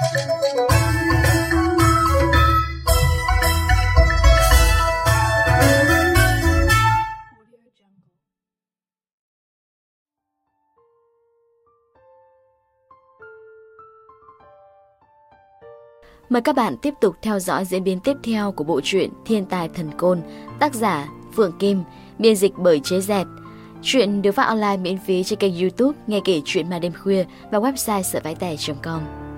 Mời các bạn tiếp tục theo dõi diễn biến tiếp theo của bộ truyện Thiên tài thần côn, tác giả Phượng Kim, biên dịch bởi Chế Dẹt. Chuyện được phát online miễn phí trên kênh YouTube Nghe kể chuyện mà đêm khuya và website sởvaitẻ.com.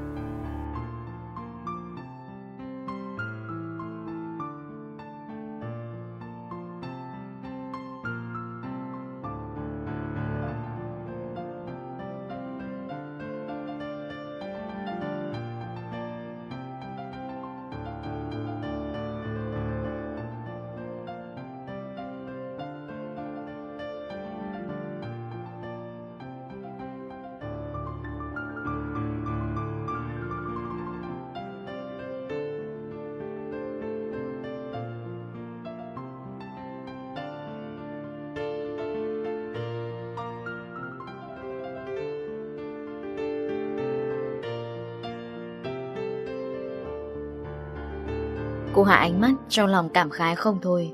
Cô hạ ánh mắt, trong lòng cảm khái không thôi.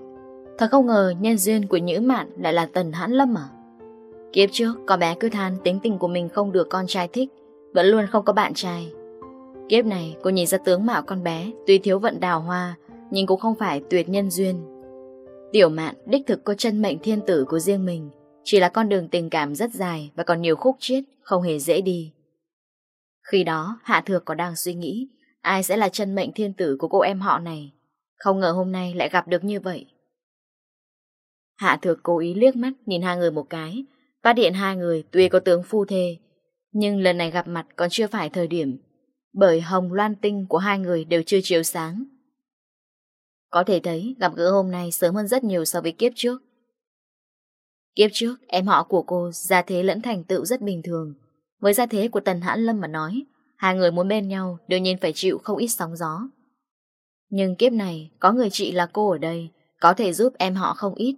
Thật không ngờ nhân duyên của Nhữ Mạn lại là Tần Hãn Lâm à? Kiếp trước con bé cứ than tính tình của mình không được con trai thích, Vẫn luôn không có bạn trai. Kiếp này, cô nhìn ra tướng mạo con bé, Tuy thiếu vận đào hoa, Nhưng cũng không phải tuyệt nhân duyên. Tiểu mạn, đích thực có chân mệnh thiên tử của riêng mình, Chỉ là con đường tình cảm rất dài Và còn nhiều khúc chiết, Không hề dễ đi. Khi đó, Hạ Thược có đang suy nghĩ Ai sẽ là chân mệnh thiên tử của cô em họ này? Không ngờ hôm nay lại gặp được như vậy. Hạ thược cố ý liếc mắt nhìn hai người một cái, Phát điện hai người tuy có tướng phu thê, Nhưng lần này gặp mặt còn chưa phải thời điểm, Bởi hồng loan tinh của hai người đều chưa chiếu sáng. Có thể thấy gặp gỡ hôm nay sớm hơn rất nhiều so với kiếp trước. Kiếp trước, em họ của cô gia thế lẫn thành tựu rất bình thường, Với gia thế của Tần Hãn Lâm mà nói Hai người muốn bên nhau đương nhiên phải chịu không ít sóng gió. Nhưng kiếp này có người chị là cô ở đây có thể giúp em họ không ít.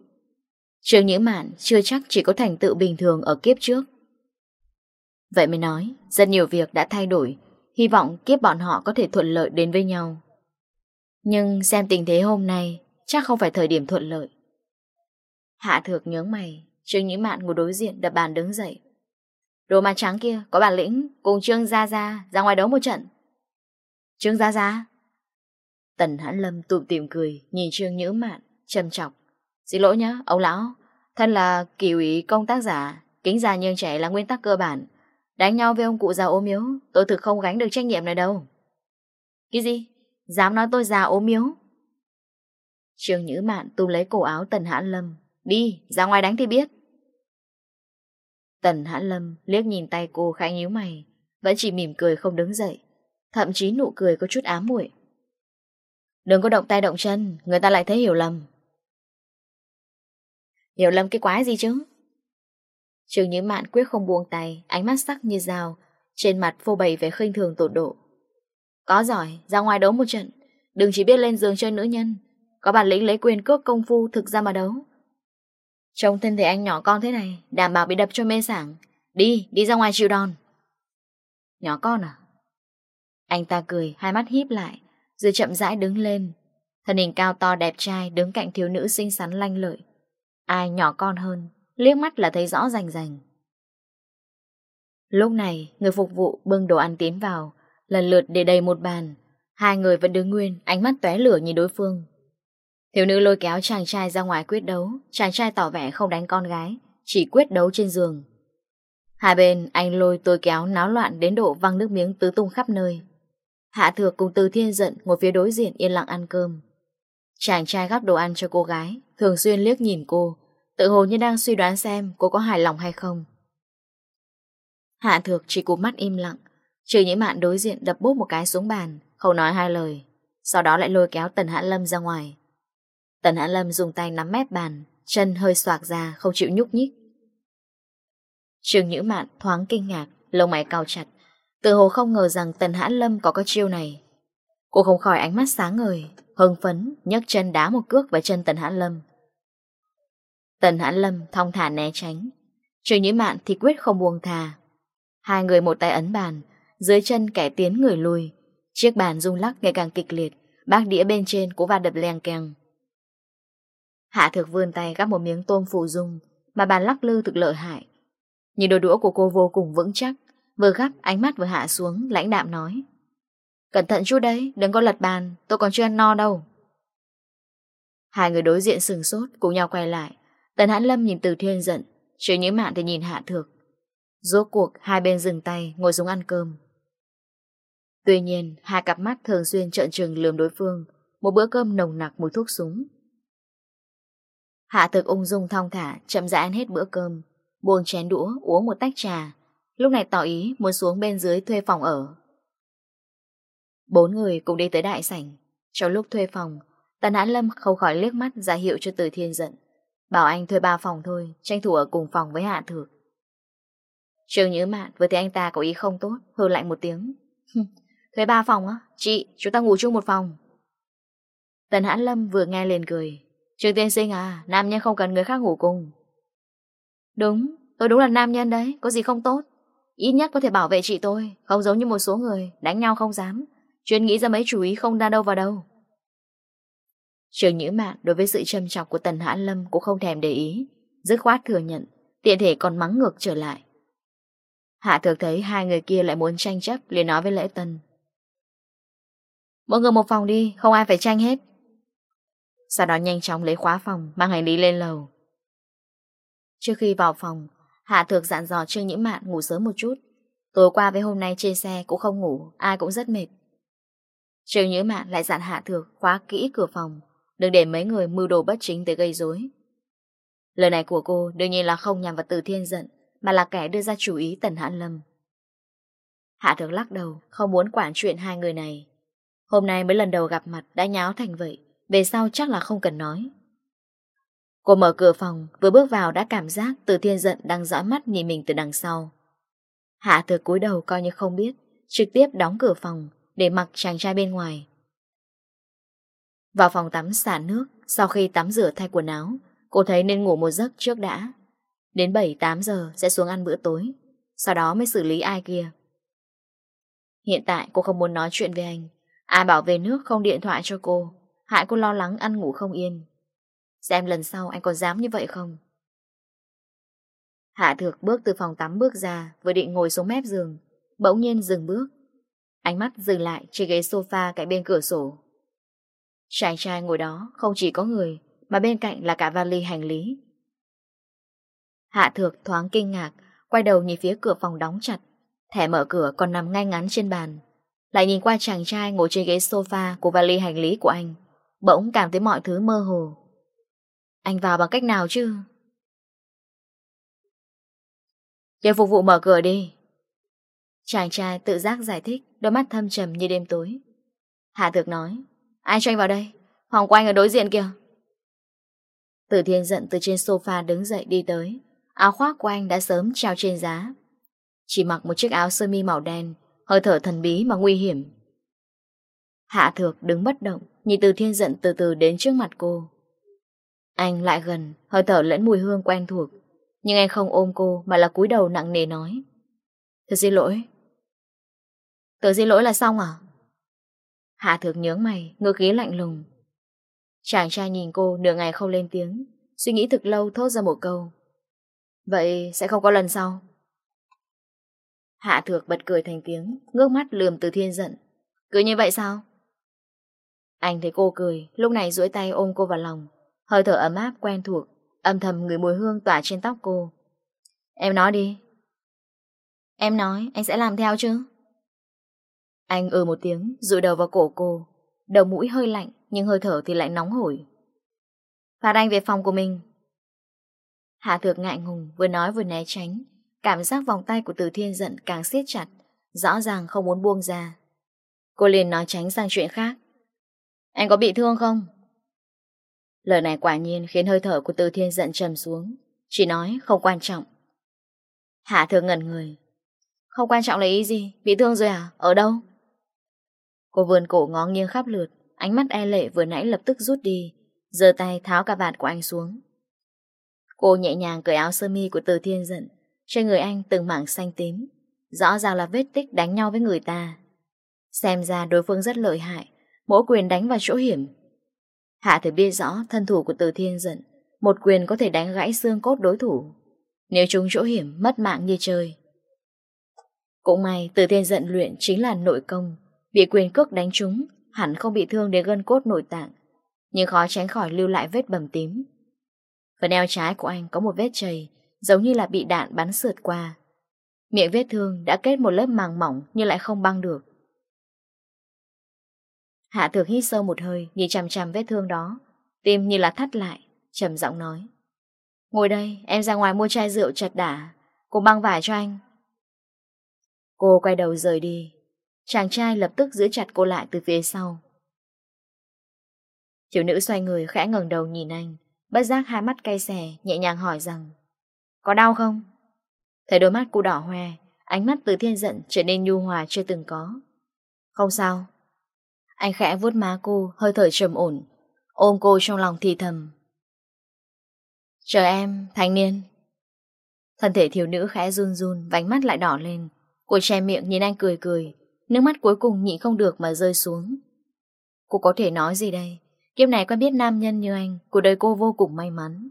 Trương Nhữ Mạn chưa chắc chỉ có thành tựu bình thường ở kiếp trước. Vậy mới nói, rất nhiều việc đã thay đổi, hy vọng kiếp bọn họ có thể thuận lợi đến với nhau. Nhưng xem tình thế hôm nay, chắc không phải thời điểm thuận lợi. Hạ thược nhớ mày, Trương Nhĩ Mạn ngồi đối diện đập bàn đứng dậy. Đồ mặt trắng kia có bản lĩnh cùng Trương Gia Gia ra ngoài đấu một trận. Trương Gia Gia? Tần Hãn Lâm tụm tìm cười, nhìn Trương Nhữ Mạn, trầm trọng. Xin lỗi nhá, ông lão. Thân là kỳ ủy công tác giả, kính già nhường trẻ là nguyên tắc cơ bản. Đánh nhau với ông cụ già ốm yếu, tôi thực không gánh được trách nhiệm này đâu. Cái gì? Dám nói tôi già ốm yếu? Trương Nhữ Mạn tùm lấy cổ áo Tần Hãn Lâm. Đi, ra ngoài đánh thì biết. Tần Hãn Lâm liếc nhìn tay cô khẽ nhíu mày, vẫn chỉ mỉm cười không đứng dậy, thậm chí nụ cười có chút ám muội. Đừng có động tay động chân, người ta lại thấy hiểu lầm. Hiểu lầm cái quái gì chứ? Trường Như Mạn quyết không buông tay, ánh mắt sắc như dao, trên mặt phô bày vẻ khinh thường tột độ. Có giỏi, ra ngoài đấu một trận, đừng chỉ biết lên giường chơi nữ nhân, có bản lĩnh lấy quyền cước công phu thực ra mà đấu. Trông thân thể anh nhỏ con thế này Đảm bảo bị đập cho mê sảng. Đi, đi ra ngoài chịu đòn. Nhỏ con à? Anh ta cười, hai mắt híp lại Rồi chậm rãi đứng lên. Thân hình cao to đẹp trai đứng cạnh thiếu nữ xinh xắn lanh lợi. Ai nhỏ con hơn Liếc mắt là thấy rõ rành rành. Lúc này Người phục vụ bưng đồ ăn tiến vào Lần lượt để đầy một bàn. Hai người vẫn đứng nguyên Ánh mắt tóe lửa nhìn đối phương. Thiếu nữ lôi kéo chàng trai ra ngoài quyết đấu. Chàng trai tỏ vẻ không đánh con gái, Chỉ quyết đấu trên giường. Hai bên, anh lôi tôi kéo náo loạn Đến độ văng nước miếng tứ tung khắp nơi. Hạ thược cùng từ thiên giận Ngồi phía đối diện yên lặng ăn cơm. Chàng trai gắp đồ ăn cho cô gái, Thường xuyên liếc nhìn cô, Tự hồ như đang suy đoán xem cô có hài lòng hay không. Hạ thược chỉ cụp mắt im lặng, Trừ những mạng đối diện đập bút một cái xuống bàn, Không nói hai lời, Sau đó lại lôi kéo Tần Hạ Lâm ra ngoài. Tần Hãn Lâm dùng tay nắm mép bàn, chân hơi xoạc ra, không chịu nhúc nhích. Trường Nhữ Mạn thoáng kinh ngạc, lông mày cao chặt. Tự hồ không ngờ rằng Tần Hãn Lâm có cái chiêu này. Cô không khỏi ánh mắt sáng ngời, hưng phấn, nhấc chân đá một cước vào chân Tần Hãn Lâm. Tần Hãn Lâm thong thả né tránh. Trường nhữ Mạn thì quyết không buông thà. Hai người một tay ấn bàn, dưới chân kẻ tiến người lui, Chiếc bàn rung lắc ngày càng kịch liệt, bác đĩa bên trên cũng va đập leng keng. Hạ thực vươn tay gắp một miếng tôm phụ dung mà bàn lắc lư thực lợi hại. Nhìn đồ đũa của cô vô cùng vững chắc, vừa gắp ánh mắt vừa hạ xuống, lãnh đạm nói. Cẩn thận chút đấy, đừng có lật bàn, tôi còn chưa ăn no đâu. Hai người đối diện sừng sốt, cùng nhau quay lại. Tần Hãn Lâm nhìn Từ Thiên giận, Triệu những mạng thì nhìn Hạ Thược. Rốt cuộc, hai bên dừng tay, ngồi xuống ăn cơm. Tuy nhiên, hai cặp mắt thường xuyên trợn trừng lườm đối phương, một bữa cơm nồng nặc mùi thuốc súng. Hạ thực ung dung thong thả, chậm rãi ăn hết bữa cơm, buồn chén đũa, uống một tách trà, lúc này tỏ ý muốn xuống bên dưới thuê phòng ở. Bốn người cùng đi tới đại sảnh. Trong lúc thuê phòng, Tần Hãn Lâm không khỏi liếc mắt ra hiệu cho Từ Thiên giận. Bảo anh thuê ba phòng thôi, tranh thủ ở cùng phòng với Hạ Thược. Trường Nhữ Mạn vừa thấy anh ta có ý không tốt, hư lạnh một tiếng. thuê ba phòng á? Chị, chúng ta ngủ chung một phòng. Tần Hãn Lâm vừa nghe lên cười, Trường tiên sinh à, nam nhân không cần người khác ngủ cùng. Đúng, tôi đúng là nam nhân đấy, có gì không tốt. Ít nhất có thể bảo vệ chị tôi, không giống như một số người, đánh nhau không dám. Chuyên nghĩ ra mấy chú ý không đa đâu vào đâu. Trường Nhữ Mạn đối với sự châm chọc của Tần Hãn Lâm cũng không thèm để ý, dứt khoát thừa nhận, tiện thể còn mắng ngược trở lại. Hạ thực thấy hai người kia lại muốn tranh chấp liền nói với Lễ Tần: Mọi người một phòng đi, không ai phải tranh hết. Sau đó nhanh chóng lấy khóa phòng Mang hành lý lên lầu. Trước khi vào phòng, Hạ Thược dặn dò Trương nhĩ Mạn ngủ sớm một chút. Tối qua với hôm nay trên xe cũng không ngủ, Ai cũng rất mệt. Trương nhĩ Mạn lại dặn Hạ Thược khóa kỹ cửa phòng, Đừng để mấy người mưu đồ bất chính tới gây rối. Lời này của cô đương nhiên là không nhằm vào từ thiên giận, Mà là kẻ đưa ra chủ ý Tần Hãn Lâm. Hạ Thược lắc đầu, Không muốn quản chuyện hai người này. Hôm nay mới lần đầu gặp mặt đã nháo thành vậy. Về sau chắc là không cần nói. Cô mở cửa phòng, Vừa bước vào đã cảm giác Từ thiên giận đang dõi mắt nhìn mình từ đằng sau. Hạ từ cúi đầu coi như không biết, Trực tiếp đóng cửa phòng Để mặc chàng trai bên ngoài. Vào phòng tắm xả nước, Sau khi tắm rửa thay quần áo, Cô thấy nên ngủ một giấc trước đã. Đến 7-8 giờ sẽ xuống ăn bữa tối, Sau đó mới xử lý ai kia. Hiện tại cô không muốn nói chuyện với anh. Ai bảo về nước không điện thoại cho cô hại cô lo lắng ăn ngủ không yên. Xem lần sau anh còn dám như vậy không? Hạ thược bước từ phòng tắm bước ra, vừa định ngồi xuống mép giường, bỗng nhiên dừng bước. Ánh mắt dừng lại trên ghế sofa cạnh bên cửa sổ. Chàng trai ngồi đó không chỉ có người, mà bên cạnh là cả vali hành lý. Hạ thược thoáng kinh ngạc, quay đầu nhìn phía cửa phòng đóng chặt. Thẻ mở cửa còn nằm ngay ngắn trên bàn. Lại nhìn qua chàng trai ngồi trên ghế sofa của vali hành lý của anh. Bỗng cảm thấy mọi thứ mơ hồ. Anh vào bằng cách nào chứ? Để phục vụ mở cửa đi. Chàng trai tự giác giải thích, Đôi mắt thâm trầm như đêm tối. Hạ thược nói, Ai cho anh vào đây? Phòng của anh ở đối diện kìa. Tử thiên giận từ trên sofa đứng dậy đi tới. Áo khoác của anh đã sớm treo trên giá. Chỉ mặc một chiếc áo sơ mi màu đen, Hơi thở thần bí mà nguy hiểm. Hạ thược đứng bất động Nhìn từ thiên giận từ từ đến trước mặt cô. Anh lại gần, Hơi thở lẫn mùi hương quen thuộc. Nhưng anh không ôm cô, mà là cúi đầu nặng nề nói. Thật xin lỗi. Tự xin lỗi là xong à? Hạ thược nhướng mày Ngược khí lạnh lùng. Chàng trai nhìn cô nửa ngày không lên tiếng, Suy nghĩ thực lâu thốt ra một câu. Vậy sẽ không có lần sau. Hạ thược bật cười thành tiếng, Ngước mắt lườm từ thiên giận. Cứ như vậy sao? Anh thấy cô cười, lúc này duỗi tay ôm cô vào lòng. Hơi thở ấm áp quen thuộc, âm thầm người mùi hương tỏa trên tóc cô. Em nói đi. Em nói, anh sẽ làm theo chứ? Anh ừ một tiếng, rụi đầu vào cổ cô. Đầu mũi hơi lạnh, nhưng hơi thở thì lại nóng hổi. Phạt anh về phòng của mình. Hạ thược ngại ngùng, vừa nói vừa né tránh. Cảm giác vòng tay của Từ Thiên giận càng siết chặt, rõ ràng không muốn buông ra. Cô liền nói tránh sang chuyện khác. Anh có bị thương không? Lời này quả nhiên khiến hơi thở của Từ Thiên giận trầm xuống. Chỉ nói, không quan trọng. Hạ thường ngẩn người. Không quan trọng là ý gì? Bị thương rồi à? Ở đâu? Cô vườn cổ ngó nghiêng khắp lượt. Ánh mắt e lệ vừa nãy lập tức rút đi. giờ tay tháo cà vạt của anh xuống. Cô nhẹ nhàng cởi áo sơ mi của Từ Thiên giận. Trên người anh từng mảng xanh tím. Rõ ràng là vết tích đánh nhau với người ta. Xem ra đối phương rất lợi hại mỗi quyền đánh vào chỗ hiểm. Hạ thì biết rõ thân thủ của Từ Thiên giận, một quyền có thể đánh gãy xương cốt đối thủ. Nếu chúng chỗ hiểm, mất mạng như chơi. Cũng may, Từ Thiên giận luyện chính là nội công, bị quyền cước đánh trúng, hẳn không bị thương đến gân cốt nội tạng, nhưng khó tránh khỏi lưu lại vết bầm tím. Phần eo trái của anh có một vết chày, giống như là bị đạn bắn sượt qua. Miệng vết thương đã kết một lớp màng mỏng nhưng lại không băng được. Hạ thược hít sâu một hơi, nhìn chằm chằm vết thương đó. Tim như là thắt lại, trầm giọng nói. Ngồi đây, em ra ngoài mua chai rượu chặt đả, cô băng vải cho anh. Cô quay đầu rời đi. Chàng trai lập tức giữ chặt cô lại từ phía sau. Thiếu nữ xoay người khẽ ngẩng đầu nhìn anh, bất giác hai mắt cay xè, nhẹ nhàng hỏi rằng Có đau không? Thấy đôi mắt cô đỏ hoe, ánh mắt từ thiên giận trở nên nhu hòa chưa từng có. Không sao, anh khẽ vuốt má cô, hơi thở trầm ổn. Ôm cô trong lòng thì thầm. Chờ em, thanh niên. Thân thể thiếu nữ khẽ run run, vánh mắt lại đỏ lên. Cô che miệng nhìn anh cười cười. Nước mắt cuối cùng nhịn không được mà rơi xuống. Cô có thể nói gì đây? Kiếp này quen biết nam nhân như anh, cuộc đời cô vô cùng may mắn.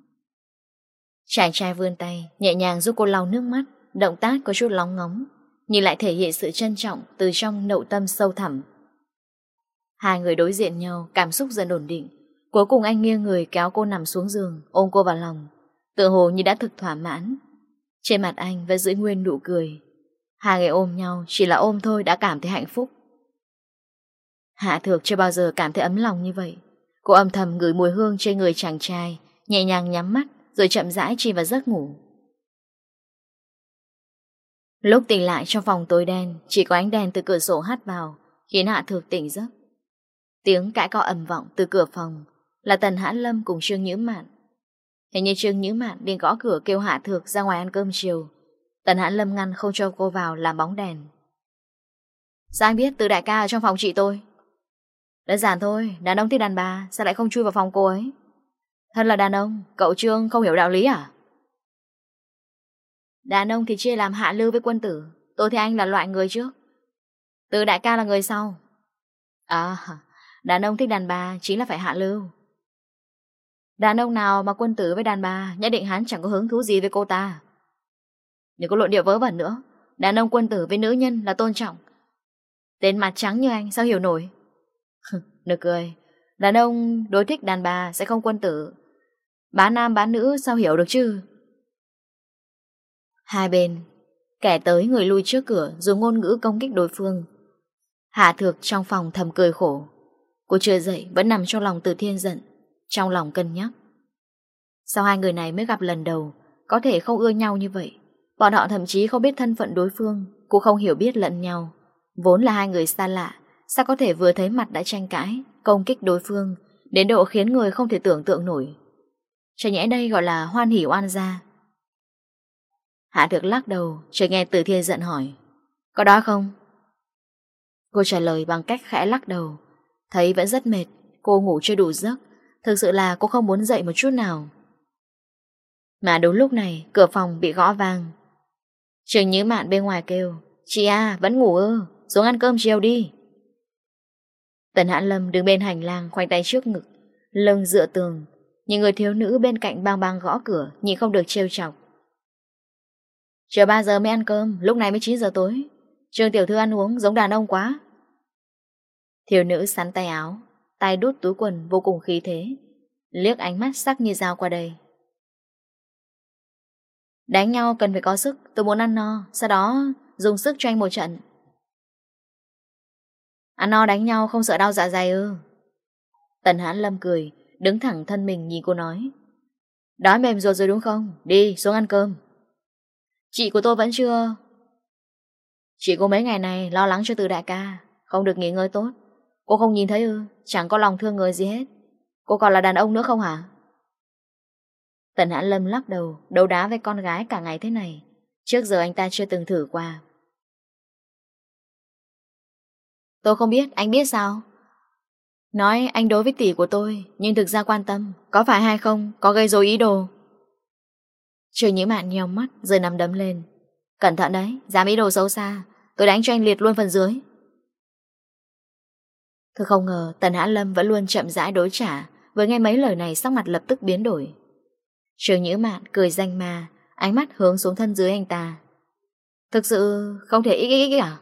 Chàng trai vươn tay, nhẹ nhàng giúp cô lau nước mắt, động tác có chút lóng ngóng, nhưng lại thể hiện sự trân trọng từ trong nội tâm sâu thẳm Hai người đối diện nhau, cảm xúc dần ổn định. Cuối cùng anh nghiêng người kéo cô nằm xuống giường, ôm cô vào lòng. Tự hồ như đã thực thỏa mãn. Trên mặt anh vẫn giữ nguyên nụ cười. Hai người ôm nhau, chỉ là ôm thôi đã cảm thấy hạnh phúc. Hạ thược chưa bao giờ cảm thấy ấm lòng như vậy. Cô âm thầm ngửi mùi hương trên người chàng trai, nhẹ nhàng nhắm mắt rồi chậm rãi chìm vào giấc ngủ. Lúc tỉnh lại trong phòng tối đen, chỉ có ánh đèn từ cửa sổ hắt vào, khiến Hạ Thược tỉnh giấc. Tiếng cãi co ầm vọng từ cửa phòng là Tần Hãn Lâm cùng Trương Nhữ Mạn. Hình như Trương Nhữ Mạn đi gõ cửa kêu Hạ Thược ra ngoài ăn cơm chiều. Tần Hãn Lâm ngăn không cho cô vào làm bóng đèn. Sao anh biết từ đại ca ở trong phòng chị tôi? Đơn giản thôi, đàn ông thì đàn bà, sao lại không chui vào phòng cô ấy? Thân là đàn ông, cậu Trương không hiểu đạo lý à? Đàn ông thì chia làm hạ lưu với quân tử, tôi thì anh là loại người trước. Từ đại ca là người sau. À, Đàn ông thích đàn bà chính là phải hạ lưu. Đàn ông nào mà quân tử với đàn bà Nhất định hắn chẳng có hứng thú gì với cô ta. Đừng có luận điệu vớ vẩn nữa, Đàn ông quân tử với nữ nhân là tôn trọng. Tên mặt trắng như anh sao hiểu nổi? Nực cười. Đàn ông đối thích đàn bà sẽ không quân tử. Bán nam bán nữ sao hiểu được chứ? Hai bên, Kẻ tới người lui trước cửa Dùng ngôn ngữ công kích đối phương. Hạ thược trong phòng thầm cười khổ. Cô chưa dậy, vẫn nằm trong lòng từ thiên giận, Trong lòng cân nhắc. Sao hai người này mới gặp lần đầu, Có thể không ưa nhau như vậy. Bọn họ thậm chí không biết thân phận đối phương, Cũng không hiểu biết lẫn nhau. Vốn là hai người xa lạ, Sao có thể vừa thấy mặt đã tranh cãi, Công kích đối phương, Đến độ khiến người không thể tưởng tượng nổi. Chả nhẽ đây gọi là hoan hỉ oan gia. Hạ được lắc đầu Trời nghe từ thiên giận hỏi, Có đó không? Cô trả lời bằng cách khẽ lắc đầu Thấy vẫn rất mệt, cô ngủ chưa đủ giấc, thực sự là cô không muốn dậy một chút nào. Mà đúng lúc này, cửa phòng bị gõ vang. Trường Nhứ Mạn bên ngoài kêu, chị a vẫn ngủ ư, xuống ăn cơm chiều đi. Tần Hãn Lâm đứng bên hành lang khoanh tay trước ngực, lưng dựa tường, những người thiếu nữ bên cạnh bang bang gõ cửa nhìn không được trêu chọc. Chờ 3 giờ mới ăn cơm, lúc này mới 9 giờ tối. Trường tiểu thư ăn uống giống đàn ông quá. Thiếu nữ sắn tay áo, tay đút túi quần vô cùng khí thế, liếc ánh mắt sắc như dao qua đây. Đánh nhau cần phải có sức, tôi muốn ăn no, sau đó dùng sức cho anh một trận. Ăn no đánh nhau không sợ đau dạ dày ư. Tần hãn lâm cười, đứng thẳng thân mình nhìn cô nói. Đói mềm ruột rồi đúng không? Đi, xuống ăn cơm. Chị của tôi vẫn chưa... Chị cô mấy ngày này lo lắng cho từ đại ca, không được nghỉ ngơi tốt, Cô không nhìn thấy ư, chẳng có lòng thương người gì hết. Cô còn là đàn ông nữa không hả? Tần Hãn Lâm lắc đầu, đấu đá với con gái cả ngày thế này. Trước giờ anh ta chưa từng thử qua. Tôi không biết, anh biết sao? Nói anh đối với tỷ của tôi, nhưng thực ra quan tâm, có phải hay không, có gây dối ý đồ. trời nhĩ mạn nhèo mắt, rồi nằm đấm lên. Cẩn thận đấy, dám ý đồ xấu xa, tôi đánh cho anh liệt luôn phần dưới. Thực không ngờ Tần Hã Lâm vẫn luôn chậm rãi đối trả, Với nghe mấy lời này sắc mặt lập tức biến đổi. Trường Nhữ Mạn cười danh ma, Ánh mắt hướng xuống thân dưới anh ta. Thực sự không thể ích ích ích à?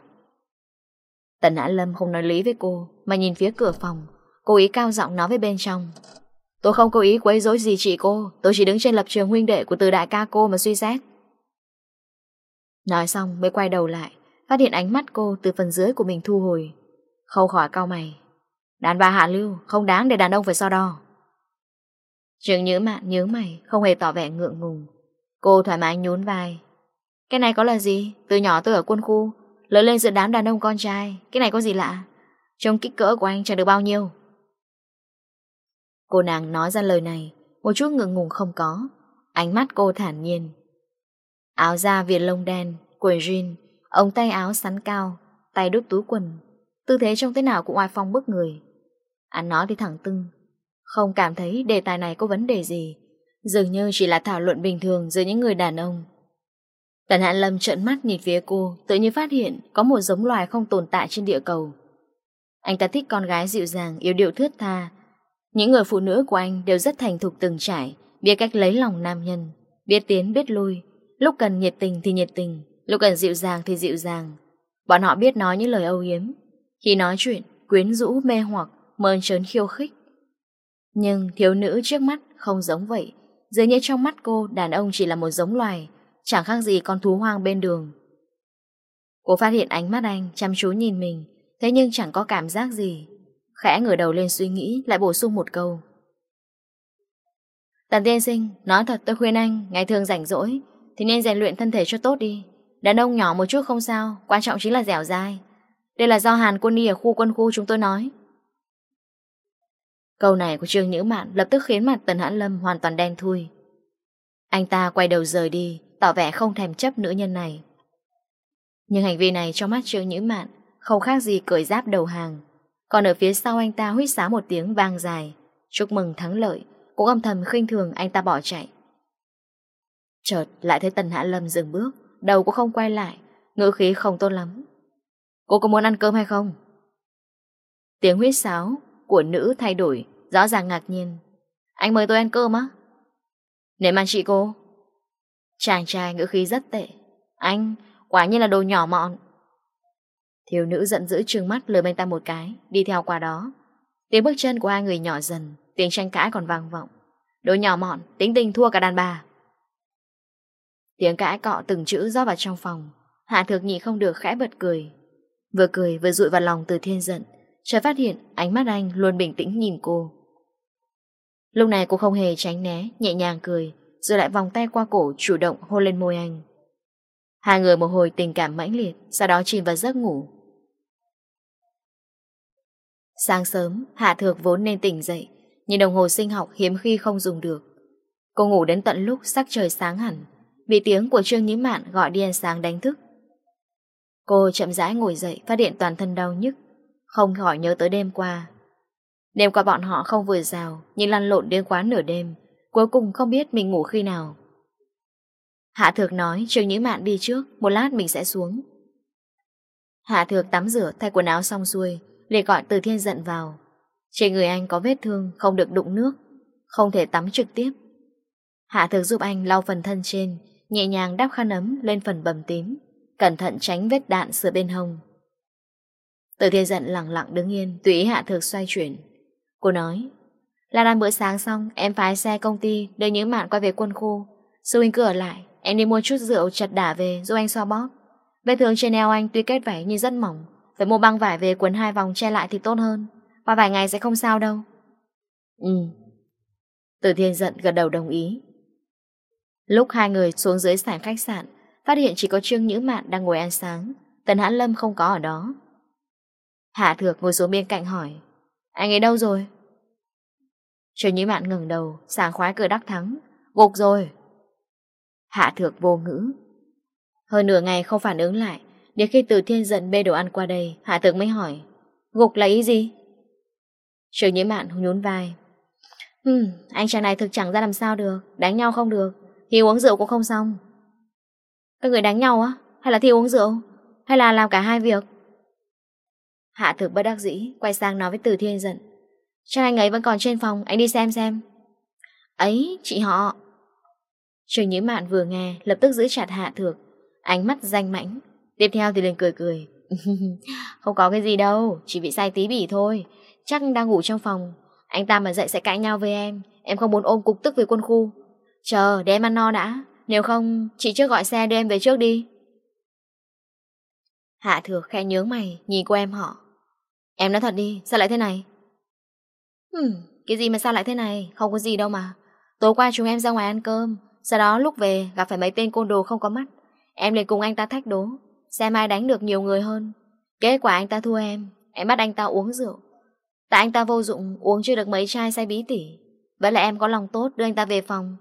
Tần Hã Lâm không nói lý với cô, Mà nhìn phía cửa phòng Cô ý cao giọng nói với bên trong. Tôi không cố ý quấy rối gì chị cô, Tôi chỉ đứng trên lập trường huynh đệ của từ đại ca cô mà suy xét. Nói xong mới quay đầu lại, Phát hiện ánh mắt cô từ phần dưới của mình thu hồi. Khâu khỏi cao mày. Đàn bà hạ lưu, không đáng để đàn ông phải so đo. Trường nhớ mạn nhớ mày, Không hề tỏ vẻ ngượng ngùng. Cô thoải mái nhún vai. Cái này có là gì? Từ nhỏ tôi ở quân khu, Lớn lên giữa đám đàn ông con trai. Cái này có gì lạ? Trông kích cỡ của anh chẳng được bao nhiêu. Cô nàng nói ra lời này, Một chút ngượng ngùng không có. Ánh mắt cô thản nhiên. Áo da viền lông đen, Quần jean, Ống tay áo sắn cao, Tay đút túi quần. Tư thế trông thế nào cũng oai phong bức người. Anh nói đi thẳng Tưng, không cảm thấy đề tài này có vấn đề gì, dường như chỉ là thảo luận bình thường giữa những người đàn ông. Tần Hạn Lâm trợn mắt nhìn phía cô, tự nhiên phát hiện có một giống loài không tồn tại trên địa cầu. Anh ta thích con gái dịu dàng, yếu điệu thướt tha. Những người phụ nữ của anh đều rất thành thục từng trải, biết cách lấy lòng nam nhân, biết tiến biết lui, lúc cần nhiệt tình thì nhiệt tình, lúc cần dịu dàng thì dịu dàng. Bọn họ biết nói những lời âu yếm. Khi nói chuyện, quyến rũ mê hoặc, mơn trớn khiêu khích. Nhưng thiếu nữ trước mắt không giống vậy, dường như trong mắt cô đàn ông chỉ là một giống loài, chẳng khác gì con thú hoang bên đường. Cô phát hiện ánh mắt anh chăm chú nhìn mình, thế nhưng chẳng có cảm giác gì. Khẽ ngửa đầu lên suy nghĩ lại bổ sung một câu. Tần tiên sinh, nói thật tôi khuyên anh, ngày thường rảnh rỗi, thì nên rèn luyện thân thể cho tốt đi. Đàn ông nhỏ một chút không sao, quan trọng chính là dẻo dai. Đây là do Hàn quân đi ở khu quân khu chúng tôi nói. Câu này của Trương Nhữ Mạn lập tức khiến mặt Tần Hãn Lâm hoàn toàn đen thui. Anh ta quay đầu rời đi, tỏ vẻ không thèm chấp nữ nhân này. Nhưng hành vi này trong mắt Trương Nhữ Mạn không khác gì cởi giáp đầu hàng. Còn ở phía sau anh ta huyết sáo một tiếng vang dài, chúc mừng thắng lợi, cũng âm thầm khinh thường anh ta bỏ chạy. Chợt lại thấy Tần Hãn Lâm dừng bước, đầu cũng không quay lại, ngữ khí không tốt lắm. Cô có muốn ăn cơm hay không? Tiếng huyết sáo của nữ thay đổi, rõ ràng ngạc nhiên. Anh mời tôi ăn cơm á? Nếm ăn chị cô. Chàng trai ngữ khí rất tệ. Anh, quả nhiên là đồ nhỏ mọn. Thiếu nữ giận dữ trừng mắt lườm anh ta một cái, đi theo qua đó. Tiếng bước chân của hai người nhỏ dần, tiếng tranh cãi còn vang vọng. Đồ nhỏ mọn, tính tình thua cả đàn bà. Tiếng cãi cọ từng chữ rót vào trong phòng. Hạ thược nhị không được khẽ bật cười. Vừa cười vừa rụi vào lòng từ thiên giận, trời phát hiện ánh mắt anh luôn bình tĩnh nhìn cô. Lúc này cô không hề tránh né, nhẹ nhàng cười, rồi lại vòng tay qua cổ chủ động hôn lên môi anh. Hai người một hồi tình cảm mãnh liệt, sau đó chìm vào giấc ngủ. Sáng sớm, Hạ Thược vốn nên tỉnh dậy, nhưng đồng hồ sinh học hiếm khi không dùng được. Cô ngủ đến tận lúc sắc trời sáng hẳn, bị tiếng của Trương Nhĩ Mạn gọi đi ăn sáng đánh thức. Cô chậm rãi ngồi dậy, phát hiện toàn thân đau nhức, không khỏi nhớ tới đêm qua. Đêm qua bọn họ không vừa rào, Nhưng lăn lộn đến quá nửa đêm, Cuối cùng không biết mình ngủ khi nào. Hạ thược nói Trường những mạn đi trước, Một lát mình sẽ xuống. Hạ thược tắm rửa, thay quần áo xong xuôi để gọi từ thiên giận vào. Trên người anh có vết thương, Không được đụng nước, Không thể tắm trực tiếp. Hạ thược giúp anh lau phần thân trên, Nhẹ nhàng đắp khăn ấm lên phần bầm tím, Cẩn thận tránh vết đạn sửa bên hông. Từ thiên giận lặng lặng đứng yên, Tùy ý hạ thược xoay chuyển. Cô nói, Là ăn bữa sáng xong, em phái xe công ty Đưa những bạn quay về quân khu. Sư huynh cứ ở lại, Em đi mua chút rượu chặt đả về giúp anh xoa bóp. Vết thương trên eo anh tuy kết vải nhưng rất mỏng, Phải mua băng vải về quấn hai vòng che lại thì tốt hơn. Qua vài ngày sẽ không sao đâu. Ừ. Từ thiên giận gật đầu đồng ý. Lúc hai người xuống dưới sảnh khách sạn, Phát hiện chỉ có Trương Nhữ Mạn đang ngồi ăn sáng. Tần Hãn Lâm không có ở đó. Hạ Thược ngồi xuống bên cạnh hỏi Anh ấy đâu rồi? Trường như Mạn ngừng đầu, sảng khoái cười đắc thắng Gục rồi Hạ Thược vô ngữ Hơn nửa ngày không phản ứng lại Đến khi từ thiên giận bê đồ ăn qua đây Hạ Thược mới hỏi Gục là ý gì? Trường như Mạn nhún vai Hừm, anh chàng này thực chẳng ra làm sao được Đánh nhau không được Thì uống rượu cũng không xong Các người đánh nhau á? Hay là thi uống rượu? Hay là làm cả hai việc? Hạ thực bất đắc dĩ, Quay sang nói với Từ Thiên giận Chắc anh ấy vẫn còn trên phòng, Anh đi xem xem. Ấy, chị họ. Trường Nhĩ Mạn vừa nghe, Lập tức giữ chặt Hạ Thược. Ánh mắt danh mãnh. Tiếp theo thì liền cười cười. Không có cái gì đâu, Chỉ bị sai tí bỉ thôi. Chắc đang ngủ trong phòng. Anh ta mà dậy sẽ cãi nhau với em. Em không muốn ôm cục tức về quân khu. Chờ, để em ăn no đã. Nếu không, chị trước gọi xe đưa em về trước đi. Hạ Thược khẽ nhớ mày, Nhìn cô em họ. Em nói thật đi, sao lại thế này? Hừm, cái gì mà sao lại thế này? Không có gì đâu mà. Tối qua chúng em ra ngoài ăn cơm, sau đó lúc về gặp phải mấy tên côn đồ không có mắt. Em liền cùng anh ta thách đố, xem ai đánh được nhiều người hơn. Kết quả anh ta thua em, em bắt anh ta uống rượu. Tại anh ta vô dụng, uống chưa được mấy chai say bí tỉ. Vậy là em có lòng tốt đưa anh ta về phòng.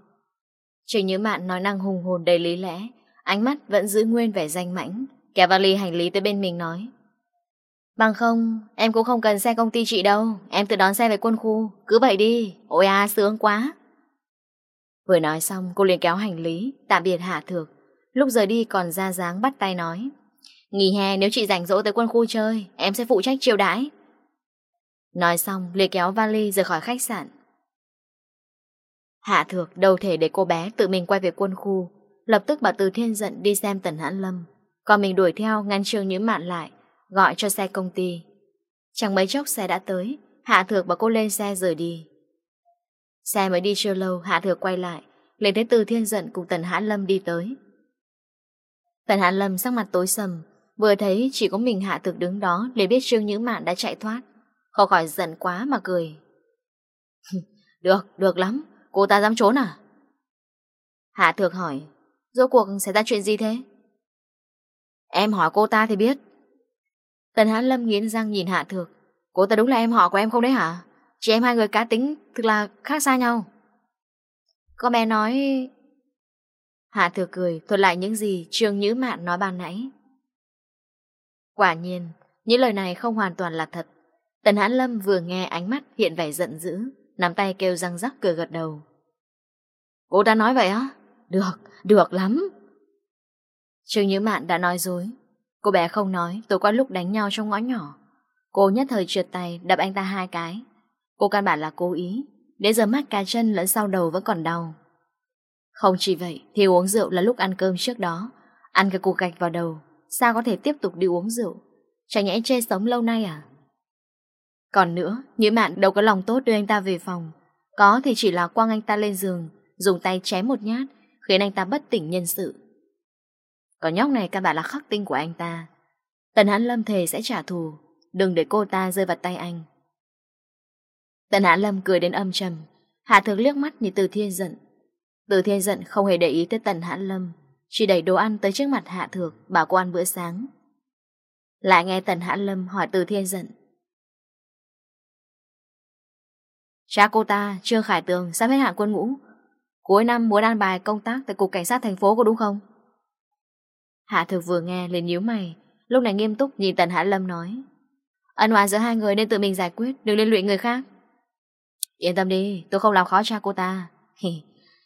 Trình nhớ Mạn nói năng hùng hồn đầy lý lẽ, ánh mắt vẫn giữ nguyên vẻ danh mãnh, kéo vali hành lý tới bên mình nói. Bằng không, em cũng không cần xe công ty chị đâu, em tự đón xe về quân khu, cứ vậy đi, ôi à sướng quá. Vừa nói xong cô liền kéo hành lý, tạm biệt Hạ Thược, lúc rời đi còn ra dáng bắt tay nói. Nghỉ hè nếu chị rảnh rỗi tới quân khu chơi, em sẽ phụ trách chiêu đãi. Nói xong liền kéo vali rời khỏi khách sạn. Hạ Thược đầu thể để cô bé tự mình quay về quân khu, lập tức bảo Từ Thiên giận đi xem Tần Hãn Lâm, còn mình đuổi theo ngăn trường Nhữ Mạn lại gọi cho xe công ty. Chẳng mấy chốc xe đã tới, Hạ Thược và cô lên xe rời đi. Xe mới đi chưa lâu, Hạ Thược quay lại, lên thấy từ thiên giận cùng Tần hãn Lâm đi tới. Tần hãn Lâm sắc mặt tối sầm, vừa thấy chỉ có mình Hạ Thược đứng đó để biết Trương Nhữ Mạn đã chạy thoát. khó khỏi giận quá mà cười. được, được lắm, cô ta dám trốn à? Hạ Thược hỏi, rốt cuộc xảy ra chuyện gì thế? Em hỏi cô ta thì biết. Tần Hán Lâm nghiến răng nhìn Hạ Thược. Cô ta đúng là em họ của em không đấy hả? Chị em hai người cá tính thực là khác xa nhau. Con bé nói Hạ Thược cười thuật lại những gì Trương Nhữ Mạn nói ban nãy. Quả nhiên Những lời này không hoàn toàn là thật. Tần Hán Lâm vừa nghe ánh mắt hiện vẻ giận dữ Nắm tay kêu răng rắc cười gật đầu. Cô ta nói vậy á? Được, được lắm. Trương Nhữ Mạn đã nói dối. Cô bé không nói Tối qua lúc đánh nhau trong ngõ nhỏ. Cô nhất thời trượt tay, đập anh ta hai cái. Cô căn bản là cố ý, Đến giờ mắt cá chân lẫn sau đầu vẫn còn đau. Không chỉ vậy, Thì uống rượu là lúc ăn cơm trước đó. Ăn cái cục gạch vào đầu, Sao có thể tiếp tục đi uống rượu? Chẳng nhẽ chê sống lâu nay à? Còn nữa Nghĩa mạn đâu có lòng tốt đưa anh ta về phòng. Có thì chỉ là quăng anh ta lên giường, Dùng tay chém một nhát, Khiến anh ta bất tỉnh nhân sự. Còn nhóc này căn bản là khắc tinh của anh ta. Tần Hán Lâm thề sẽ trả thù, đừng để cô ta rơi vào tay anh. Tần Hán Lâm cười đến âm trầm, Hạ Thược liếc mắt nhìn Từ Thiên giận. Từ Thiên giận không hề để ý tới Tần Hán Lâm, chỉ đẩy đồ ăn tới trước mặt Hạ Thược bảo cô ăn bữa sáng. Lại nghe Tần Hãn Lâm hỏi Từ Thiên giận. Cha cô ta, Trương Khải Tường, sắp hết hạn quân ngũ. Cuối năm muốn an bài công tác tại Cục Cảnh sát thành phố có đúng không? Hạ thực vừa nghe liền nhíu mày, Lúc này nghiêm túc nhìn Tần Hạ Lâm nói, Ân hòa giữa hai người nên tự mình giải quyết, Đừng liên lụy người khác. Yên tâm đi, tôi không làm khó cha cô ta.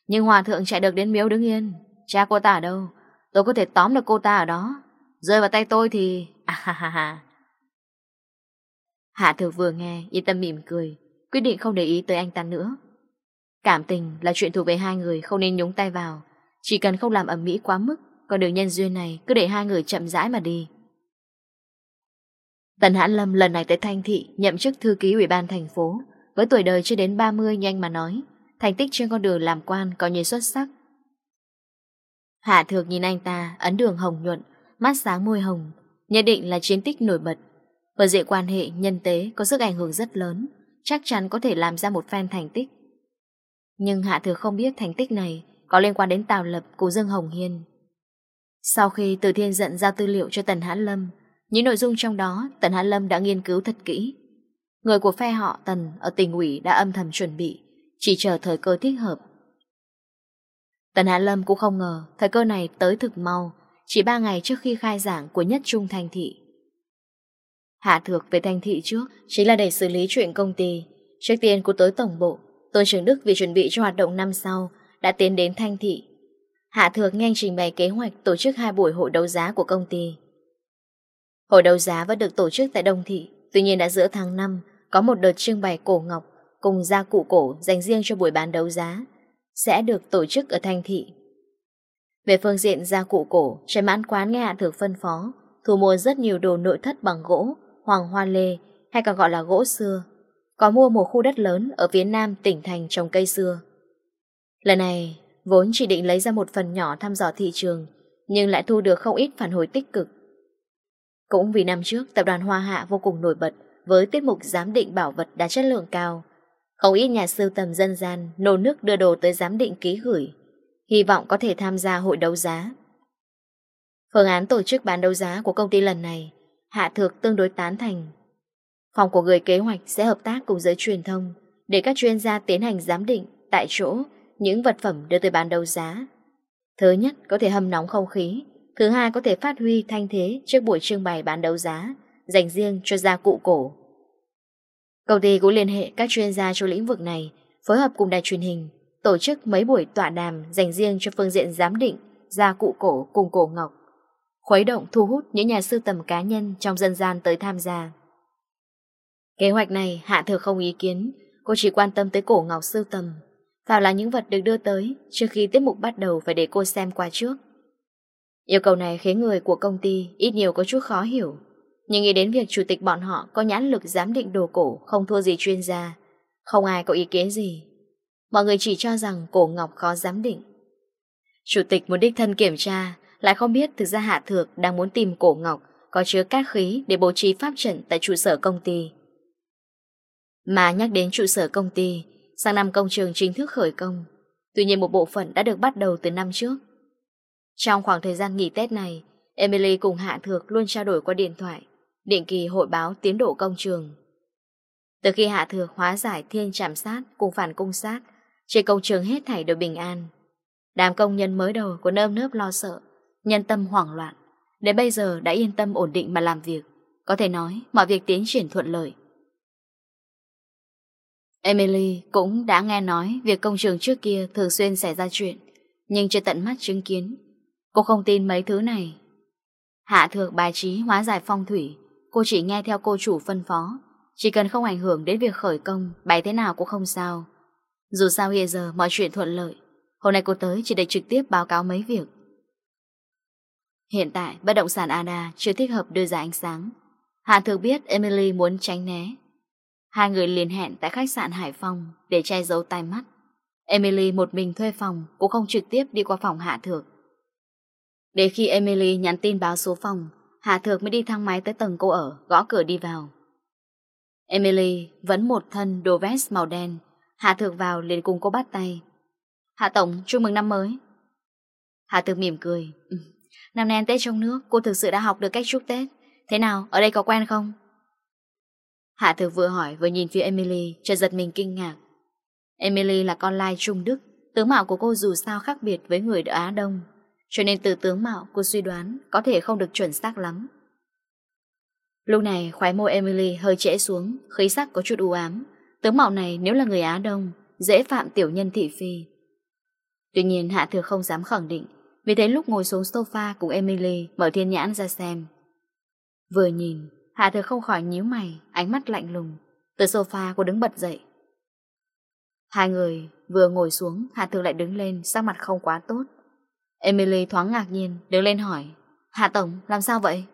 Nhưng hòa thượng chạy được đến miếu đứng yên. Cha cô ta ở đâu? Tôi có thể tóm được cô ta ở đó. Rơi vào tay tôi thì à. Hạ thực vừa nghe, Yên tâm mỉm cười, Quyết định không để ý tới anh ta nữa. Cảm tình là chuyện thuộc về hai người, Không nên nhúng tay vào. Chỉ cần không làm ẩm mỹ quá mức còn đường nhân duyên này, cứ để hai người chậm rãi mà đi Tần Hãn Lâm lần này tới Thanh Thị, nhậm chức thư ký ủy ban thành phố với tuổi đời chưa đến 30 nhanh mà nói, thành tích trên con đường làm quan có như xuất sắc. Hạ thược nhìn anh ta, ấn đường hồng nhuận, mắt sáng môi hồng nhận định là chiến tích nổi bật và dễ quan hệ, nhân tế có sức ảnh hưởng rất lớn, chắc chắn có thể làm ra một fan thành tích. Nhưng Hạ thược không biết thành tích này có liên quan đến Tào Lập của Dương Hồng Hiên sau khi Từ Thiên dẫn giao tư liệu cho Tần hãn Lâm, những nội dung trong đó Tần hãn Lâm đã nghiên cứu thật kỹ. Người của phe họ Tần ở tỉnh ủy đã âm thầm chuẩn bị, chỉ chờ thời cơ thích hợp. Tần hãn Lâm cũng không ngờ thời cơ này tới thực mau, chỉ 3 ngày trước khi khai giảng của nhất trung thành thị. Hạ thược về thành thị trước chính là để xử lý chuyện công ty. Trước tiên cô tới tổng bộ, Tôn Trường Đức vì chuẩn bị cho hoạt động năm sau đã tiến đến thanh thị. Hạ Thược nhanh trình bày kế hoạch tổ chức hai buổi hội đấu giá của công ty. Hội đấu giá vẫn được tổ chức tại Đông Thị, tuy nhiên đã giữa tháng 5 có một đợt trưng bày cổ ngọc cùng gia cụ cổ dành riêng cho buổi bán đấu giá sẽ được tổ chức ở Thanh Thị. Về phương diện gia cụ cổ, Trần Mãn Quán nghe Hạ Thược phân phó, thu mua rất nhiều đồ nội thất bằng gỗ, hoàng hoa lê hay còn gọi là gỗ xưa, có mua một khu đất lớn ở phía nam tỉnh thành trồng cây xưa. Lần này, vốn chỉ định lấy ra một phần nhỏ thăm dò thị trường, nhưng lại thu được không ít phản hồi tích cực. Cũng vì năm trước, tập đoàn Hoa Hạ vô cùng nổi bật với tiết mục giám định bảo vật đạt chất lượng cao. Không ít nhà sưu tầm dân gian nô nước đưa đồ tới giám định ký gửi, hy vọng có thể tham gia hội đấu giá. Phương án tổ chức bán đấu giá của công ty lần này, Hạ Thược tương đối tán thành. Phòng của người kế hoạch sẽ hợp tác cùng giới truyền thông để các chuyên gia tiến hành giám định tại chỗ những vật phẩm đưa tới bán đấu giá. Thứ nhất, có thể hâm nóng không khí. Thứ hai, có thể phát huy thanh thế trước buổi trưng bày bán đấu giá, dành riêng cho gia cụ cổ. Công ty cũng liên hệ các chuyên gia trong lĩnh vực này, phối hợp cùng đài truyền hình, tổ chức mấy buổi tọa đàm dành riêng cho phương diện giám định, gia cụ cổ cùng cổ ngọc. Khuấy động thu hút những nhà sưu tầm cá nhân trong dân gian tới tham gia. Kế hoạch này Hạ Thừa không ý kiến, cô chỉ quan tâm tới cổ ngọc sưu tầm Thảo là những vật được đưa tới trước khi tiết mục bắt đầu phải để cô xem qua trước. Yêu cầu này khiến người của công ty ít nhiều có chút khó hiểu. Nhưng nghĩ đến việc chủ tịch bọn họ có nhãn lực giám định đồ cổ không thua gì chuyên gia, không ai có ý kiến gì. Mọi người chỉ cho rằng cổ ngọc khó giám định. Chủ tịch muốn đích thân kiểm tra, lại không biết thực ra Hạ Thược đang muốn tìm cổ ngọc có chứa các khí để bố trí pháp trận tại trụ sở công ty. Mà nhắc đến trụ sở công ty, Sang năm công trường chính thức khởi công, tuy nhiên một bộ phận đã được bắt đầu từ năm trước. Trong khoảng thời gian nghỉ Tết này, Emily cùng Hạ Thược luôn trao đổi qua điện thoại, định kỳ hội báo tiến độ công trường. Từ khi Hạ Thược hóa giải thiên trạm sát cùng phản công sát, trên công trường hết thảy đều bình an. Đám công nhân mới đầu có nơm nớp lo sợ, nhân tâm hoảng loạn. Đến bây giờ đã yên tâm ổn định mà làm việc. Có thể nói, mọi việc tiến triển thuận lợi. Emily cũng đã nghe nói việc công trường trước kia thường xuyên xảy ra chuyện, nhưng chưa tận mắt chứng kiến. Cô không tin mấy thứ này. Hạ thược bài trí hóa giải phong thủy, cô chỉ nghe theo cô chủ phân phó, chỉ cần không ảnh hưởng đến việc khởi công, bày thế nào cũng không sao. Dù sao hiện giờ mọi chuyện thuận lợi, hôm nay cô tới chỉ để trực tiếp báo cáo mấy việc. Hiện tại, bất động sản Ada chưa thích hợp đưa ra ánh sáng. Hạ thược biết Emily muốn tránh né, Hai người liền hẹn tại khách sạn Hải Phòng để che giấu tai mắt. Emily một mình thuê phòng, cũng không trực tiếp đi qua phòng Hạ Thược. để khi Emily nhắn tin báo số phòng, Hạ Thược mới đi thang máy tới tầng cô ở, gõ cửa đi vào. Emily vẫn một thân đồ vest màu đen, Hạ Thược vào liền cùng cô bắt tay. Hạ Tổng, chúc mừng năm mới. Hạ Thược mỉm cười. Năm nay Tết trong nước, cô thực sự đã học được cách chúc Tết. Thế nào, ở đây có quen không? Hạ Thư vừa hỏi vừa nhìn phía Emily, Chợt giật mình kinh ngạc. Emily là con lai Trung Đức, Tướng mạo của cô dù sao khác biệt với người đỡ Á Đông, Cho nên từ tướng mạo, cô suy đoán Có thể không được chuẩn xác lắm. Lúc này khoái môi Emily hơi trễ xuống, Khí sắc có chút u ám. Tướng mạo này nếu là người Á Đông, Dễ phạm tiểu nhân thị phi. Tuy nhiên, Hạ Thừa không dám khẳng định, Vì thế lúc ngồi xuống sofa cùng Emily, Mở thiên nhãn ra xem. Vừa nhìn Hạ Thừa không khỏi nhíu mày, ánh mắt lạnh lùng. Từ sofa cô đứng bật dậy. Hai người vừa ngồi xuống, Hạ Thừa lại đứng lên, sắc mặt không quá tốt. Emily thoáng ngạc nhiên, đứng lên hỏi. Hạ Tổng, làm sao vậy?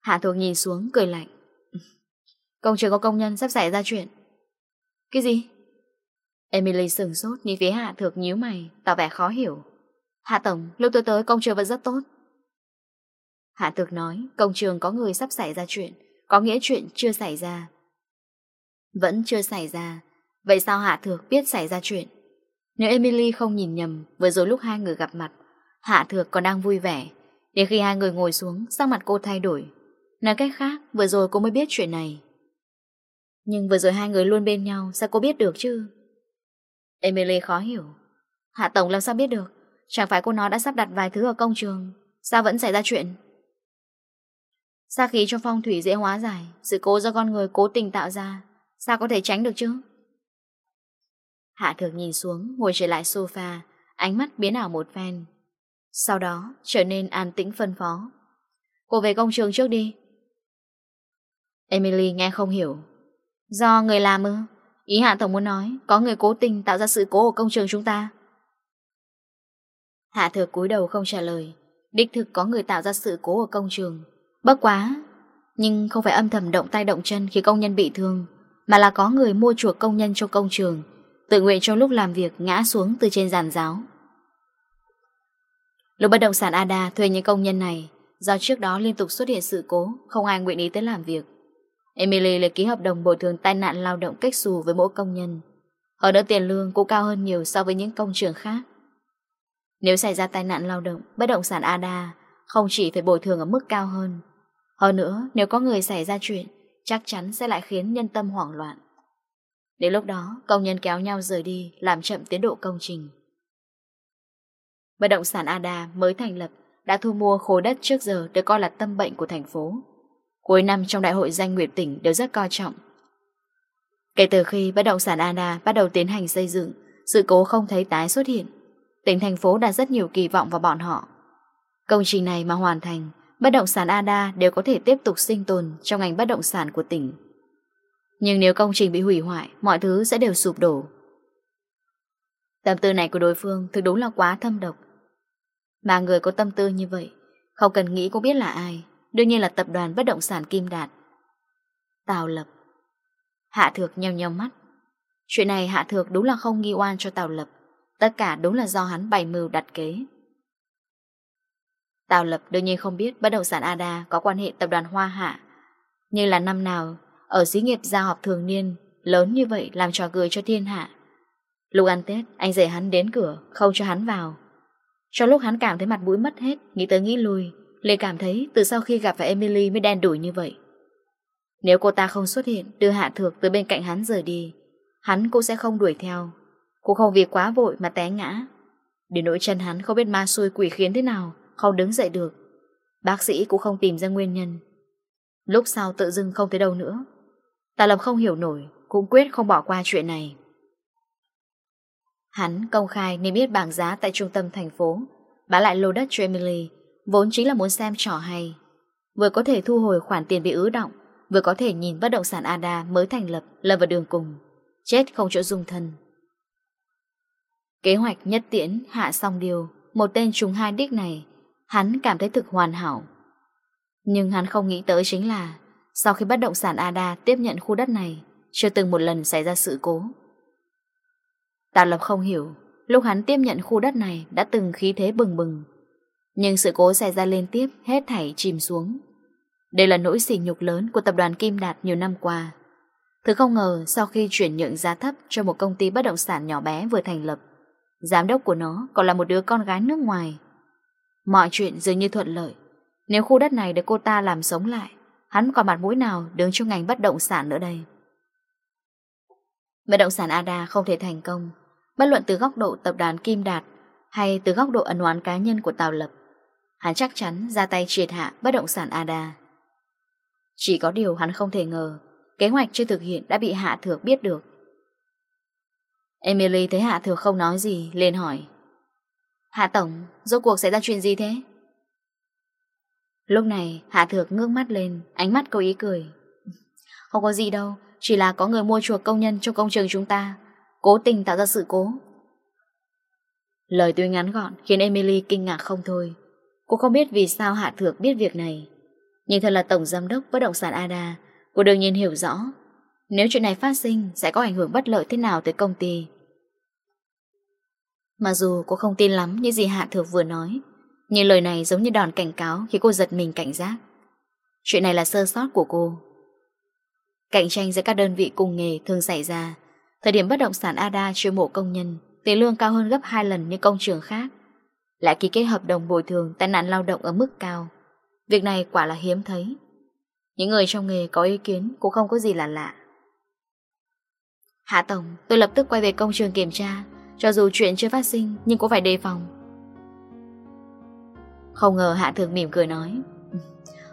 Hạ Thừa nhìn xuống, cười lạnh. Công trường có công nhân sắp xảy ra chuyện. Cái gì? Emily sừng sốt, nhìn phía Hạ Thược nhíu mày, tỏ vẻ khó hiểu. Hạ Tổng, lúc tôi tới công trường vẫn rất tốt. Hạ Tược nói, công trường có người sắp xảy ra chuyện, có nghĩa chuyện chưa xảy ra. Vẫn chưa xảy ra, vậy sao Hạ Thược biết xảy ra chuyện? Nếu Emily không nhìn nhầm, vừa rồi lúc hai người gặp mặt, Hạ Thược còn đang vui vẻ. Đến khi hai người ngồi xuống, sắc mặt cô thay đổi. Nói cách khác, vừa rồi cô mới biết chuyện này. Nhưng vừa rồi hai người luôn bên nhau, sao cô biết được chứ? Emily khó hiểu. Hạ Tổng làm sao biết được? Chẳng phải cô nó đã sắp đặt vài thứ ở công trường, sao vẫn xảy ra chuyện? sa khí trong phong thủy dễ hóa giải, Sự cố do con người cố tình tạo ra, Sao có thể tránh được chứ? Hạ thược nhìn xuống, Ngồi trở lại sofa, Ánh mắt biến ảo một phen. Sau đó, trở nên an tĩnh phân phó. Cô về công trường trước đi. Emily nghe không hiểu. Do người làm ư? Ý Hạ Tổng muốn nói, Có người cố tình tạo ra sự cố ở công trường chúng ta. Hạ thược cúi đầu không trả lời. Đích thực có người tạo ra sự cố ở công trường. Bất quá, Nhưng không phải âm thầm động tay động chân khi công nhân bị thương, Mà là có người mua chuộc công nhân cho công trường, Tự nguyện trong lúc làm việc ngã xuống từ trên giàn giáo. Lúc bất động sản Ada thuê những công nhân này, Do trước đó liên tục xuất hiện sự cố, Không ai nguyện ý tới làm việc. Emily lại ký hợp đồng bồi thường tai nạn lao động cách xù với mỗi công nhân. Hơn nữa tiền lương cũng cao hơn nhiều so với những công trường khác. Nếu xảy ra tai nạn lao động, Bất động sản Ada không chỉ phải bồi thường ở mức cao hơn. Hơn nữa, nếu có người xảy ra chuyện, chắc chắn sẽ lại khiến nhân tâm hoảng loạn. Đến lúc đó, công nhân kéo nhau rời đi, làm chậm tiến độ công trình. Bất động sản ADA mới thành lập đã thu mua khối đất trước giờ được coi là tâm bệnh của thành phố. Cuối năm trong đại hội danh nguyện tỉnh đều rất coi trọng. Kể từ khi bất động sản ADA bắt đầu tiến hành xây dựng, sự cố không thấy tái xuất hiện. Tỉnh thành phố đặt rất nhiều kỳ vọng vào bọn họ. Công trình này mà hoàn thành, bất động sản ADA đều có thể tiếp tục sinh tồn trong ngành bất động sản của tỉnh. Nhưng nếu công trình bị hủy hoại, mọi thứ sẽ đều sụp đổ. Tâm tư này của đối phương thực đúng là quá thâm độc. Mà người có tâm tư như vậy, không cần nghĩ cũng biết là ai, đương nhiên là tập đoàn bất động sản Kim Đạt. Tào Lập Hạ Thược nheo nheo mắt. Chuyện này Hạ Thược đúng là không nghi oan cho Tào Lập, tất cả đúng là do hắn bày mưu đặt kế. Tào Lập đương nhiên không biết bất động sản ADA có quan hệ tập đoàn Hoa Hạ. Nhưng là năm nào, ở xí nghiệp giao họp thường niên, lớn như vậy làm trò cười cho thiên hạ. Lúc ăn Tết, anh dạy hắn đến cửa, không cho hắn vào. Cho lúc hắn cảm thấy mặt mũi mất hết, nghĩ tới nghĩ lui, Lê cảm thấy từ sau khi gặp phải Emily mới đen đủi như vậy. Nếu cô ta không xuất hiện, đưa hạ thược từ bên cạnh hắn rời đi, hắn cũng sẽ không đuổi theo. Cô không vì quá vội mà té ngã. để nỗi chân hắn không biết ma xui quỷ khiến thế nào, không đứng dậy được. Bác sĩ cũng không tìm ra nguyên nhân. Lúc sau tự dưng không thấy đâu nữa. Tạ Lập không hiểu nổi, cũng quyết không bỏ qua chuyện này. Hắn công khai niêm yết bảng giá tại trung tâm thành phố, bán lại lô đất cho Emily, vốn chính là muốn xem trò hay. Vừa có thể thu hồi khoản tiền bị ứ động, vừa có thể nhìn bất động sản Ada mới thành lập lầm vào đường cùng. Chết không chỗ dung thân. Kế hoạch nhất tiễn hạ xong điều, một tên trùng hai đích này Hắn cảm thấy thực hoàn hảo. Nhưng hắn không nghĩ tới chính là sau khi bất động sản ADA tiếp nhận khu đất này, chưa từng một lần xảy ra sự cố. Tạ Lập không hiểu, lúc hắn tiếp nhận khu đất này đã từng khí thế bừng bừng. Nhưng sự cố xảy ra liên tiếp, hết thảy chìm xuống. Đây là nỗi sỉ nhục lớn của tập đoàn Kim Đạt nhiều năm qua. thứ không ngờ sau khi chuyển nhượng giá thấp cho một công ty bất động sản nhỏ bé vừa thành lập, giám đốc của nó còn là một đứa con gái nước ngoài. Mọi chuyện dường như thuận lợi. Nếu khu đất này được cô ta làm sống lại, Hắn còn mặt mũi nào đứng trong ngành bất động sản nữa đây? Bất động sản ADA không thể thành công. Bất luận từ góc độ tập đoàn Kim Đạt Hay từ góc độ ẩn oán cá nhân của Tào Lập, Hắn chắc chắn ra tay triệt hạ bất động sản ADA Chỉ có điều hắn không thể ngờ, Kế hoạch chưa thực hiện đã bị Hạ Thược biết được. Emily thấy Hạ Thược không nói gì, liền hỏi Hạ Tổng, rốt cuộc xảy ra chuyện gì thế? Lúc này, Hạ Thược ngước mắt lên, ánh mắt có ý cười. Không có gì đâu, chỉ là có người mua chuộc công nhân trong công trường chúng ta, cố tình tạo ra sự cố. Lời tuy ngắn gọn khiến Emily kinh ngạc không thôi. Cô không biết vì sao Hạ Thược biết việc này. Nhưng thật là Tổng Giám đốc Bất Động Sản ADA, cô đương nhiên hiểu rõ. Nếu chuyện này phát sinh, sẽ có ảnh hưởng bất lợi thế nào tới công ty. Mặc dù cô không tin lắm những gì Hạ Thược vừa nói, nhưng lời này giống như đòn cảnh cáo khiến cô giật mình cảnh giác. Chuyện này là sơ sót của cô. Cạnh tranh giữa các đơn vị cùng nghề thường xảy ra. Thời điểm bất động sản ADA chiêu mộ công nhân, tiền lương cao hơn gấp 2 lần những công trường khác. Lại ký kết hợp đồng bồi thường tai nạn lao động ở mức cao. Việc này quả là hiếm thấy. Những người trong nghề có ý kiến cũng không có gì là lạ. Hạ Tổng, tôi lập tức quay về công trường kiểm tra cho dù chuyện chưa phát sinh, nhưng cũng phải đề phòng. Không ngờ Hạ Thược mỉm cười nói ừ,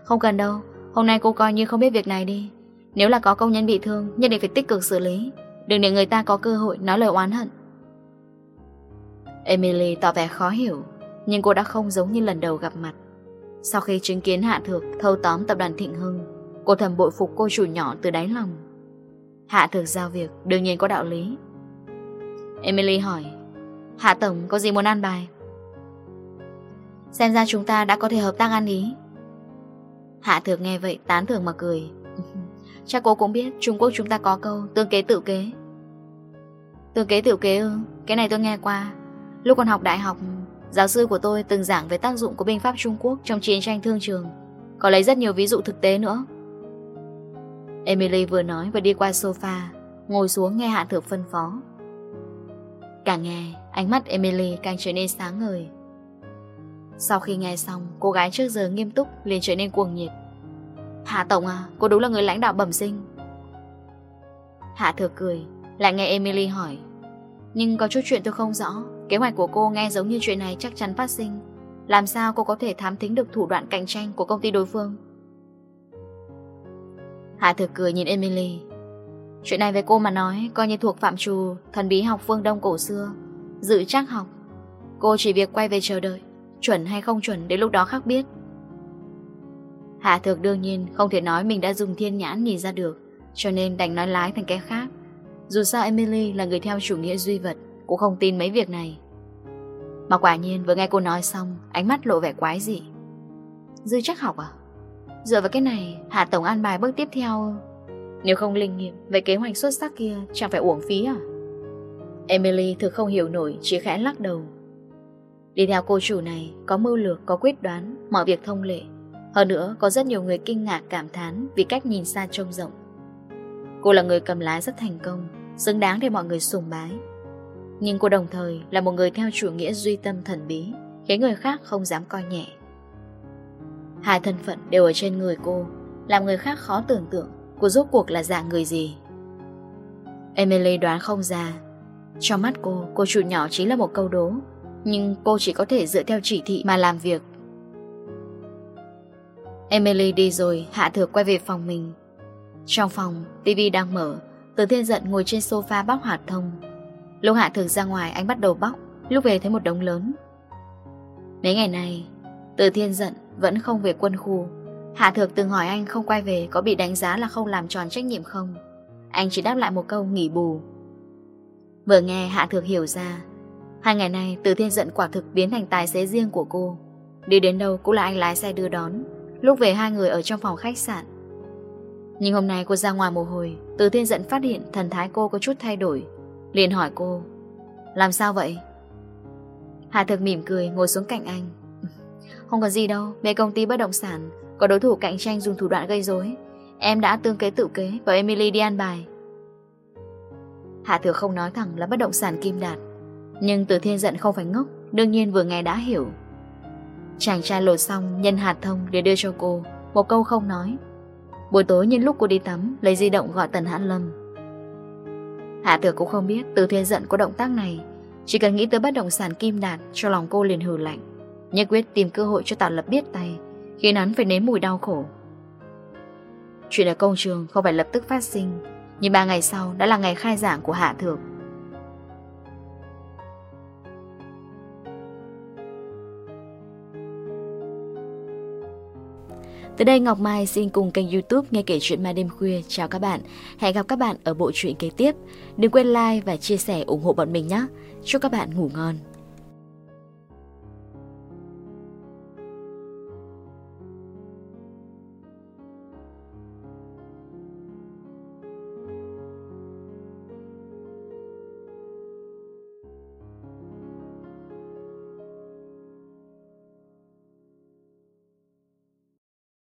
Không cần đâu, Hôm nay cô coi như không biết việc này đi. Nếu là có công nhân bị thương, Nhất định phải tích cực xử lý. Đừng để người ta có cơ hội nói lời oán hận. Emily tỏ vẻ khó hiểu, Nhưng cô đã không giống như lần đầu gặp mặt. Sau khi chứng kiến Hạ Thược thâu tóm tập đoàn Thịnh Hưng, Cô thầm bội phục cô chủ nhỏ từ đáy lòng. Hạ Thược giao việc, đương nhiên có đạo lý. Emily hỏi, Hạ Tổng, có gì muốn ăn bài? Xem ra chúng ta đã có thể hợp tác ăn ý. Hạ Thược nghe vậy tán thưởng mà cười. Chắc cô cũng biết Trung Quốc chúng ta có câu tương kế tự kế. Tương kế tự kế ư? Cái này tôi nghe qua. Lúc còn học đại học, Giáo sư của tôi từng giảng về tác dụng của binh pháp Trung Quốc Trong chiến tranh thương trường, Có lấy rất nhiều ví dụ thực tế nữa. Emily vừa nói và đi qua sofa, Ngồi xuống nghe Hạ Thược phân phó. Càng nghe, ánh mắt Emily càng trở nên sáng ngời. Sau khi nghe xong, cô gái trước giờ nghiêm túc liền trở nên cuồng nhiệt. Hạ Tổng à, cô đúng là người lãnh đạo bẩm sinh. Hạ thừa cười, lại nghe Emily hỏi. Nhưng có chút chuyện tôi không rõ, kế hoạch của cô nghe giống như chuyện này chắc chắn phát sinh. Làm sao cô có thể thám thính được thủ đoạn cạnh tranh của công ty đối phương? Hạ thực cười nhìn Emily Chuyện này với cô mà nói, Coi như thuộc phạm trù, Thần bí học phương Đông cổ xưa. Dự chắc học, Cô chỉ việc quay về chờ đợi, Chuẩn hay không chuẩn đến lúc đó khác biết. Hạ thược đương nhiên Không thể nói mình đã dùng thiên nhãn nhìn ra được, Cho nên đành nói lái thành cái khác. Dù sao Emily là người theo chủ nghĩa duy vật, Cũng không tin mấy việc này. Mà quả nhiên vừa nghe cô nói xong, Ánh mắt lộ vẻ quái dị. Dư chắc học à? Dựa vào cái này, Hạ Tổng an bài bước tiếp theo nếu không linh nghiệm Vậy kế hoạch xuất sắc kia chẳng phải uổng phí à? Emily thực không hiểu nổi Chỉ khẽ lắc đầu. Đi theo cô chủ này Có mưu lược, có quyết đoán Mọi việc thông lệ. Hơn nữa có rất nhiều người kinh ngạc cảm thán Vì cách nhìn xa trông rộng. Cô là người cầm lái rất thành công Xứng đáng để mọi người sùng bái. Nhưng cô đồng thời là một người theo chủ nghĩa duy tâm thần bí Khiến người khác không dám coi nhẹ. Hai thân phận đều ở trên người cô Làm người khác khó tưởng tượng. Cô rốt cuộc là dạng người gì? Emily đoán không ra. Trong mắt cô, cô chủ nhỏ chính là một câu đố Nhưng cô chỉ có thể dựa theo chỉ thị mà làm việc. Emily đi rồi, Hạ Thược quay về phòng mình. Trong phòng, TV đang mở Từ thiên giận ngồi trên sofa bóc hạt thông. Lúc Hạ Thược ra ngoài anh bắt đầu bóc Lúc về thấy một đống lớn. Mấy ngày này Từ thiên giận vẫn không về quân khu. Hạ Thược từng hỏi anh không quay về có bị đánh giá là không làm tròn trách nhiệm không? Anh chỉ đáp lại một câu nghỉ bù. Vừa nghe Hạ Thược hiểu ra, hai ngày nay Từ Thiên Dận quả thực biến thành tài xế riêng của cô. Đi đến đâu cũng là anh lái xe đưa đón, lúc về hai người ở trong phòng khách sạn. Nhưng hôm nay cô ra ngoài mồ hồi, Từ Thiên Dận phát hiện thần thái cô có chút thay đổi. Liền hỏi cô, làm sao vậy? Hạ Thược mỉm cười ngồi xuống cạnh anh. Không có gì đâu, về công ty bất động sản, có đối thủ cạnh tranh dùng thủ đoạn gây rối. Em đã tương kế tự kế và Emily đi ăn bài. Hạ thừa không nói thẳng là bất động sản kim đạt. Nhưng từ thiên giận không phải ngốc, Đương nhiên vừa nghe đã hiểu. Chàng trai lột xong, nhân hạt thông để đưa cho cô, Một câu không nói. Buổi tối nhân lúc cô đi tắm, Lấy di động gọi Tần Hãn Lâm. Hạ thừa cũng không biết Từ thiên giận có động tác này. Chỉ cần nghĩ tới bất động sản kim đạt, Cho lòng cô liền hừ lạnh. Nhất quyết tìm cơ hội cho Tạo Lập biết tay khiến hắn phải nếm mùi đau khổ. Chuyện ở công trường không phải lập tức phát sinh, nhưng ba ngày sau đã là ngày khai giảng của Hạ Thược. Từ đây Ngọc Mai xin cùng kênh youtube Nghe kể chuyện ma đêm khuya Chào các bạn, hẹn gặp các bạn ở bộ truyện kế tiếp Đừng quên like và chia sẻ ủng hộ bọn mình nhé Chúc các bạn ngủ ngon